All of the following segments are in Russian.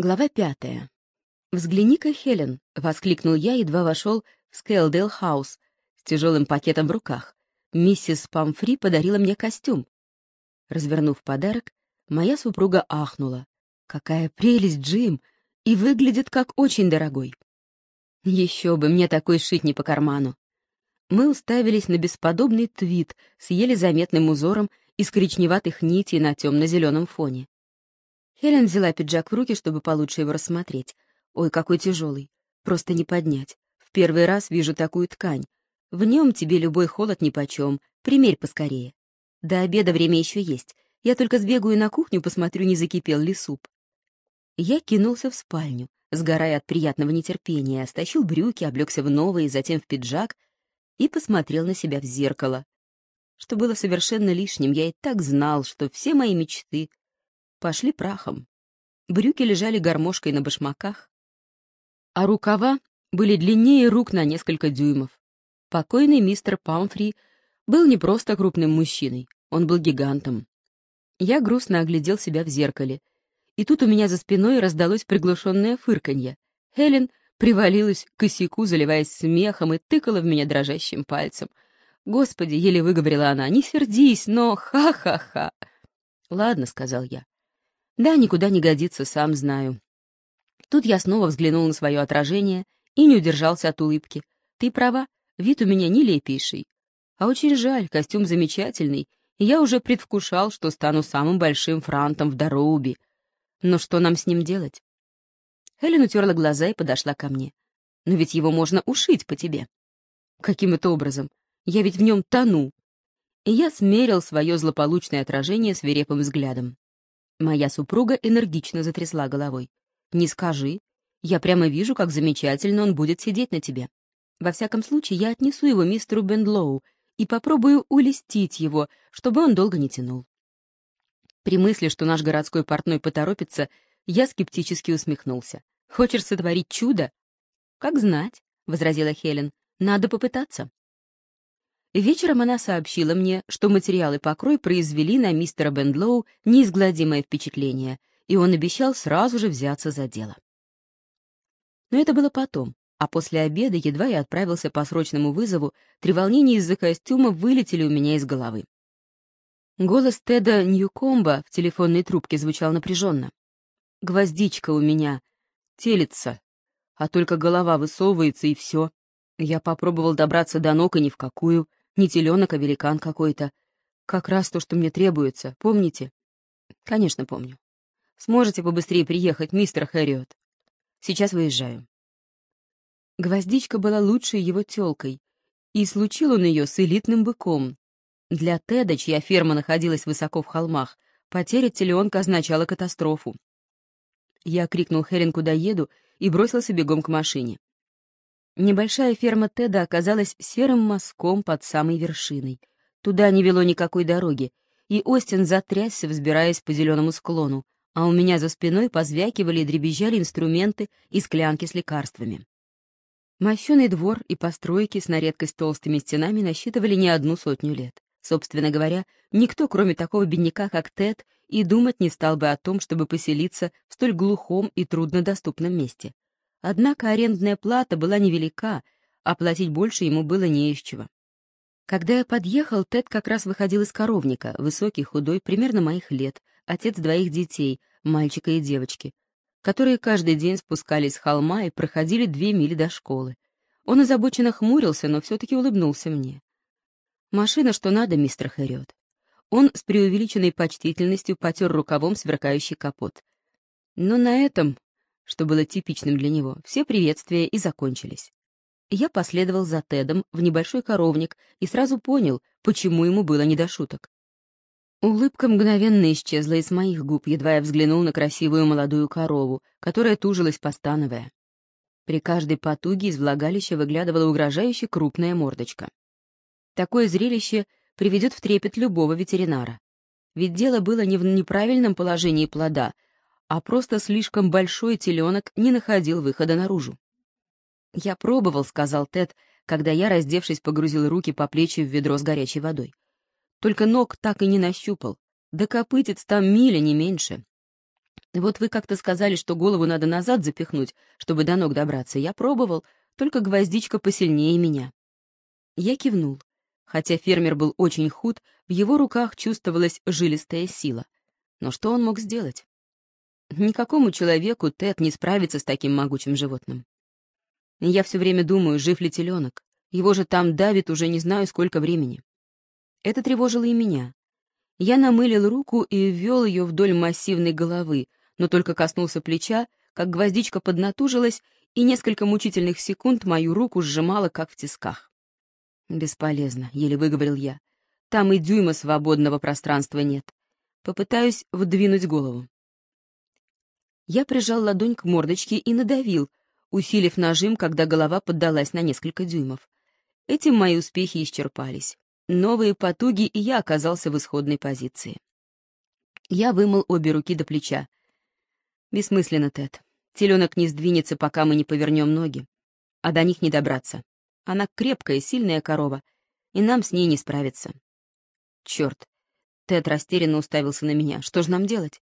Глава пятая. «Взгляни-ка, Хелен!» — воскликнул я, едва вошел в Скейлдейл Хаус с тяжелым пакетом в руках. Миссис Памфри подарила мне костюм. Развернув подарок, моя супруга ахнула. «Какая прелесть, Джим! И выглядит как очень дорогой!» Еще бы, мне такой шить не по карману. Мы уставились на бесподобный твид с еле заметным узором из коричневатых нитей на темно-зеленом фоне. Хелен взяла пиджак в руки, чтобы получше его рассмотреть. Ой, какой тяжелый. Просто не поднять. В первый раз вижу такую ткань. В нем тебе любой холод нипочем. Примерь поскорее. До обеда время еще есть. Я только сбегаю на кухню, посмотрю, не закипел ли суп. Я кинулся в спальню, сгорая от приятного нетерпения, стащил брюки, облегся в новые, затем в пиджак и посмотрел на себя в зеркало. Что было совершенно лишним, я и так знал, что все мои мечты пошли прахом. Брюки лежали гармошкой на башмаках, а рукава были длиннее рук на несколько дюймов. Покойный мистер Памфри был не просто крупным мужчиной, он был гигантом. Я грустно оглядел себя в зеркале, и тут у меня за спиной раздалось приглушенное фырканье. Хелен привалилась к косяку, заливаясь смехом, и тыкала в меня дрожащим пальцем. «Господи!» — еле выговорила она. «Не сердись, но ха-ха-ха!» «Ладно», — сказал я. Да, никуда не годится, сам знаю. Тут я снова взглянул на свое отражение и не удержался от улыбки. Ты права, вид у меня нелепейший. А очень жаль, костюм замечательный, и я уже предвкушал, что стану самым большим франтом в Дороуби. Но что нам с ним делать? Хелен утерла глаза и подошла ко мне. Но ведь его можно ушить по тебе. Каким это образом? Я ведь в нем тону. И я смерил свое злополучное отражение свирепым взглядом. Моя супруга энергично затрясла головой. «Не скажи. Я прямо вижу, как замечательно он будет сидеть на тебе. Во всяком случае, я отнесу его мистеру Бендлоу и попробую улестить его, чтобы он долго не тянул». При мысли, что наш городской портной поторопится, я скептически усмехнулся. «Хочешь сотворить чудо?» «Как знать», — возразила Хелен. «Надо попытаться». Вечером она сообщила мне, что материалы покрой произвели на мистера Бендлоу неизгладимое впечатление, и он обещал сразу же взяться за дело. Но это было потом, а после обеда едва я отправился по срочному вызову, три волнения из-за костюма вылетели у меня из головы. Голос Теда Ньюкомба в телефонной трубке звучал напряженно. «Гвоздичка у меня. Телится. А только голова высовывается, и все. Я попробовал добраться до ног, и ни в какую. Не теленок, а великан какой-то. Как раз то, что мне требуется, помните? Конечно, помню. Сможете побыстрее приехать, мистер Хэриот? Сейчас выезжаю. Гвоздичка была лучшей его тёлкой, и случил он ее с элитным быком. Для Теда, чья ферма находилась высоко в холмах, потеря теленка означала катастрофу. Я крикнул Херин, куда еду, и бросился бегом к машине. Небольшая ферма Теда оказалась серым мазком под самой вершиной. Туда не вело никакой дороги, и Остин затрясся, взбираясь по зеленому склону, а у меня за спиной позвякивали и дребезжали инструменты и склянки с лекарствами. Мощеный двор и постройки с на редкость толстыми стенами насчитывали не одну сотню лет. Собственно говоря, никто, кроме такого бедняка, как Тед, и думать не стал бы о том, чтобы поселиться в столь глухом и труднодоступном месте. Однако арендная плата была невелика, а платить больше ему было не из чего. Когда я подъехал, Тед как раз выходил из коровника, высокий, худой, примерно моих лет, отец двоих детей, мальчика и девочки, которые каждый день спускались с холма и проходили две мили до школы. Он озабоченно хмурился, но все-таки улыбнулся мне. «Машина, что надо, мистер Хэриот». Он с преувеличенной почтительностью потер рукавом сверкающий капот. Но на этом что было типичным для него, все приветствия и закончились. Я последовал за Тедом в небольшой коровник и сразу понял, почему ему было не до шуток. Улыбка мгновенно исчезла из моих губ, едва я взглянул на красивую молодую корову, которая тужилась постановая. При каждой потуге из влагалища выглядывала угрожающе крупная мордочка. Такое зрелище приведет в трепет любого ветеринара. Ведь дело было не в неправильном положении плода — а просто слишком большой теленок не находил выхода наружу. «Я пробовал», — сказал Тед, когда я, раздевшись, погрузил руки по плечи в ведро с горячей водой. Только ног так и не нащупал. Да копытец там миля, не меньше. Вот вы как-то сказали, что голову надо назад запихнуть, чтобы до ног добраться. Я пробовал, только гвоздичка посильнее меня. Я кивнул. Хотя фермер был очень худ, в его руках чувствовалась жилистая сила. Но что он мог сделать? Никакому человеку Тед не справится с таким могучим животным. Я все время думаю, жив ли теленок. Его же там давит уже не знаю сколько времени. Это тревожило и меня. Я намылил руку и ввел ее вдоль массивной головы, но только коснулся плеча, как гвоздичка поднатужилась, и несколько мучительных секунд мою руку сжимала, как в тисках. «Бесполезно», — еле выговорил я. «Там и дюйма свободного пространства нет. Попытаюсь вдвинуть голову». Я прижал ладонь к мордочке и надавил, усилив нажим, когда голова поддалась на несколько дюймов. Этим мои успехи исчерпались. Новые потуги, и я оказался в исходной позиции. Я вымыл обе руки до плеча. Бессмысленно, Тед. Теленок не сдвинется, пока мы не повернем ноги. А до них не добраться. Она крепкая, сильная корова, и нам с ней не справиться. Черт. Тед растерянно уставился на меня. Что же нам делать?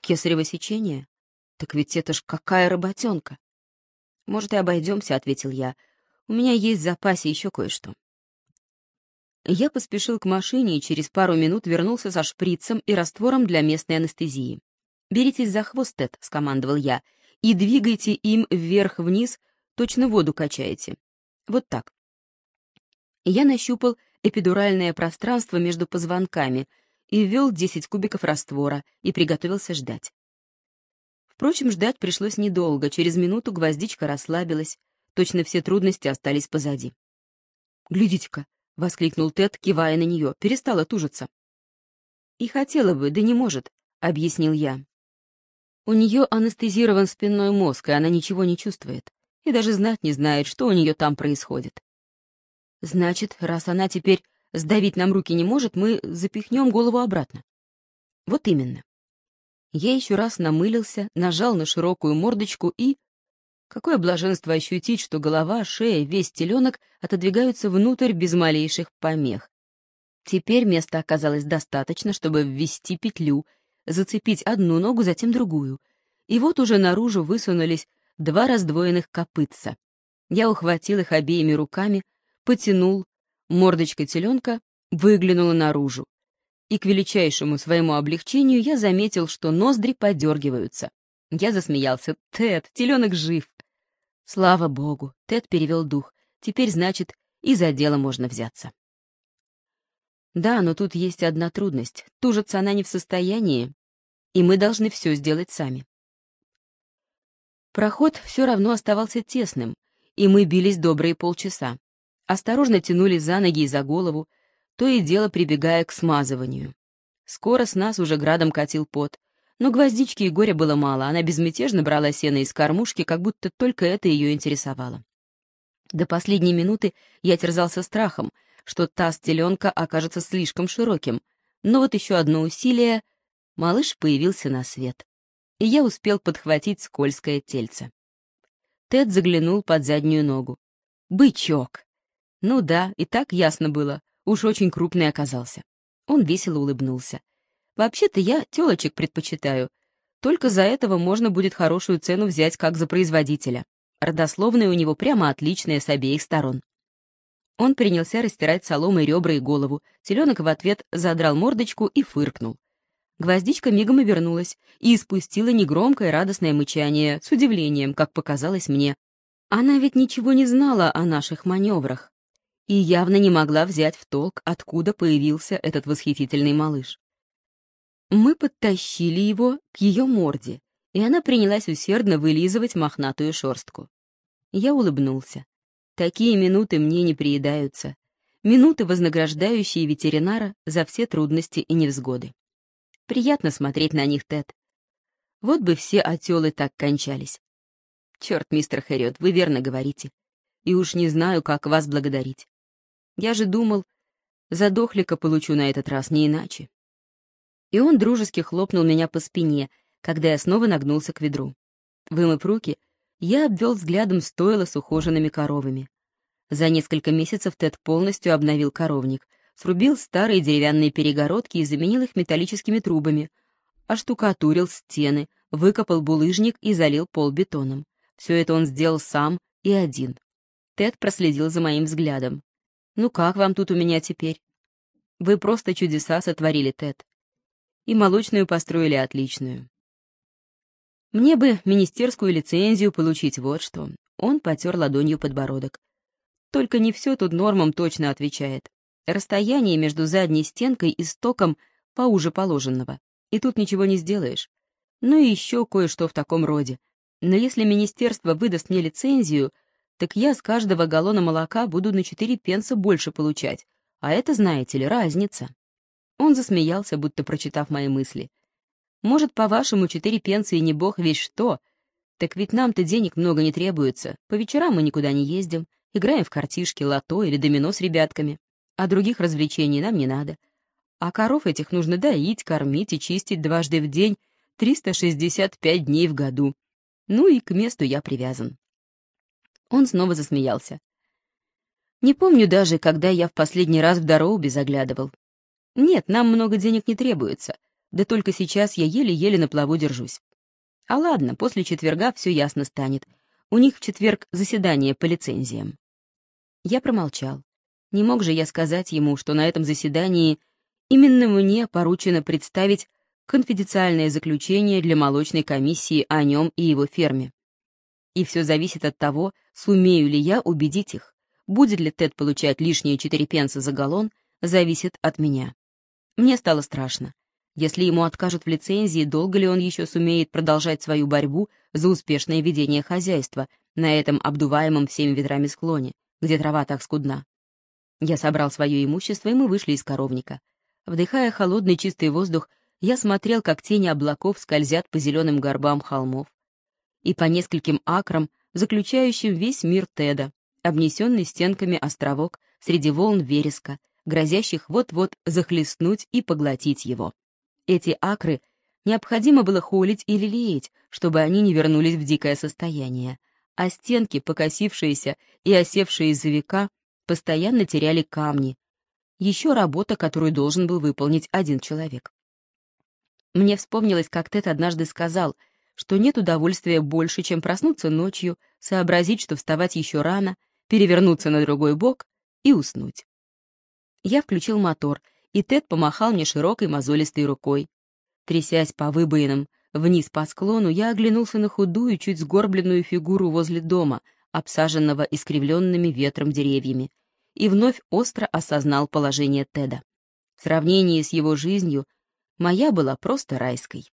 Кесарево сечение? Так ведь это ж какая работенка. Может, и обойдемся, ответил я. У меня есть в запасе еще кое-что. Я поспешил к машине и через пару минут вернулся со шприцем и раствором для местной анестезии. «Беритесь за хвост, Тед», — скомандовал я, — «и двигайте им вверх-вниз, точно воду качаете. Вот так». Я нащупал эпидуральное пространство между позвонками и ввел 10 кубиков раствора и приготовился ждать. Впрочем, ждать пришлось недолго, через минуту гвоздичка расслабилась, точно все трудности остались позади. «Глядите-ка», — воскликнул Тед, кивая на нее, — перестала тужиться. «И хотела бы, да не может», — объяснил я. У нее анестезирован спинной мозг, и она ничего не чувствует, и даже знать не знает, что у нее там происходит. Значит, раз она теперь сдавить нам руки не может, мы запихнем голову обратно. Вот именно. Я еще раз намылился, нажал на широкую мордочку и... Какое блаженство ощутить, что голова, шея, весь теленок отодвигаются внутрь без малейших помех. Теперь места оказалось достаточно, чтобы ввести петлю зацепить одну ногу, затем другую. И вот уже наружу высунулись два раздвоенных копытца. Я ухватил их обеими руками, потянул, мордочка теленка выглянула наружу. И к величайшему своему облегчению я заметил, что ноздри подергиваются. Я засмеялся. «Тед, теленок жив!» Слава богу, Тед перевел дух. Теперь, значит, и за дело можно взяться. Да, но тут есть одна трудность. Тужиться она не в состоянии, и мы должны все сделать сами. Проход все равно оставался тесным, и мы бились добрые полчаса. Осторожно тянули за ноги и за голову, то и дело прибегая к смазыванию. Скоро с нас уже градом катил пот, но гвоздички и горя было мало, она безмятежно брала сено из кормушки, как будто только это ее интересовало. До последней минуты я терзался страхом, что таз теленка окажется слишком широким, но вот еще одно усилие — малыш появился на свет, и я успел подхватить скользкое тельце. Тед заглянул под заднюю ногу. «Бычок!» Ну да, и так ясно было, уж очень крупный оказался. Он весело улыбнулся. «Вообще-то я телочек предпочитаю. Только за этого можно будет хорошую цену взять как за производителя. Родословная у него прямо отличная с обеих сторон». Он принялся растирать соломой ребра и голову. Теленок в ответ задрал мордочку и фыркнул. Гвоздичка мигом обернулась и испустила негромкое радостное мычание, с удивлением, как показалось мне. Она ведь ничего не знала о наших маневрах и явно не могла взять в толк, откуда появился этот восхитительный малыш. Мы подтащили его к ее морде, и она принялась усердно вылизывать мохнатую шерстку. Я улыбнулся. Такие минуты мне не приедаются. Минуты, вознаграждающие ветеринара за все трудности и невзгоды. Приятно смотреть на них, Тед. Вот бы все отелы так кончались. Черт, мистер Хэрриот, вы верно говорите. И уж не знаю, как вас благодарить. Я же думал, задохлика получу на этот раз не иначе. И он дружески хлопнул меня по спине, когда я снова нагнулся к ведру. Вымыв руки, я обвел взглядом стойло с ухоженными коровами. За несколько месяцев Тед полностью обновил коровник, срубил старые деревянные перегородки и заменил их металлическими трубами, оштукатурил стены, выкопал булыжник и залил пол бетоном. Все это он сделал сам и один. Тед проследил за моим взглядом. «Ну как вам тут у меня теперь?» «Вы просто чудеса сотворили, Тед. И молочную построили отличную. Мне бы министерскую лицензию получить, вот что. Он потер ладонью подбородок. Только не все тут нормам точно отвечает. Расстояние между задней стенкой и стоком поуже положенного. И тут ничего не сделаешь. Ну и еще кое-что в таком роде. Но если министерство выдаст мне лицензию, так я с каждого галлона молока буду на 4 пенса больше получать. А это, знаете ли, разница. Он засмеялся, будто прочитав мои мысли. Может, по-вашему, четыре пенса и не бог весь что? Так ведь нам-то денег много не требуется. По вечерам мы никуда не ездим, играем в картишки, лото или домино с ребятками. А других развлечений нам не надо. А коров этих нужно доить, кормить и чистить дважды в день, 365 дней в году. Ну и к месту я привязан. Он снова засмеялся. Не помню даже, когда я в последний раз в Дороубе заглядывал. Нет, нам много денег не требуется. Да только сейчас я еле-еле на плаву держусь. А ладно, после четверга все ясно станет. У них в четверг заседание по лицензиям. Я промолчал. Не мог же я сказать ему, что на этом заседании именно мне поручено представить конфиденциальное заключение для молочной комиссии о нем и его ферме. И все зависит от того, сумею ли я убедить их. Будет ли Тед получать лишние 4 пенса за галлон, зависит от меня. Мне стало страшно. Если ему откажут в лицензии, долго ли он еще сумеет продолжать свою борьбу за успешное ведение хозяйства на этом обдуваемом всеми ветрами склоне, где трава так скудна? Я собрал свое имущество, и мы вышли из коровника. Вдыхая холодный чистый воздух, я смотрел, как тени облаков скользят по зеленым горбам холмов и по нескольким акрам, заключающим весь мир Теда, обнесенный стенками островок среди волн вереска, грозящих вот-вот захлестнуть и поглотить его. Эти акры необходимо было холить или лелеять, чтобы они не вернулись в дикое состояние, а стенки, покосившиеся и осевшие из-за века, постоянно теряли камни. Еще работа, которую должен был выполнить один человек. Мне вспомнилось, как Тед однажды сказал, что нет удовольствия больше, чем проснуться ночью, сообразить, что вставать еще рано, перевернуться на другой бок и уснуть. Я включил мотор — и Тед помахал мне широкой мозолистой рукой. Трясясь по выбоинам вниз по склону, я оглянулся на худую, чуть сгорбленную фигуру возле дома, обсаженного искривленными ветром деревьями, и вновь остро осознал положение Теда. В сравнении с его жизнью моя была просто райской.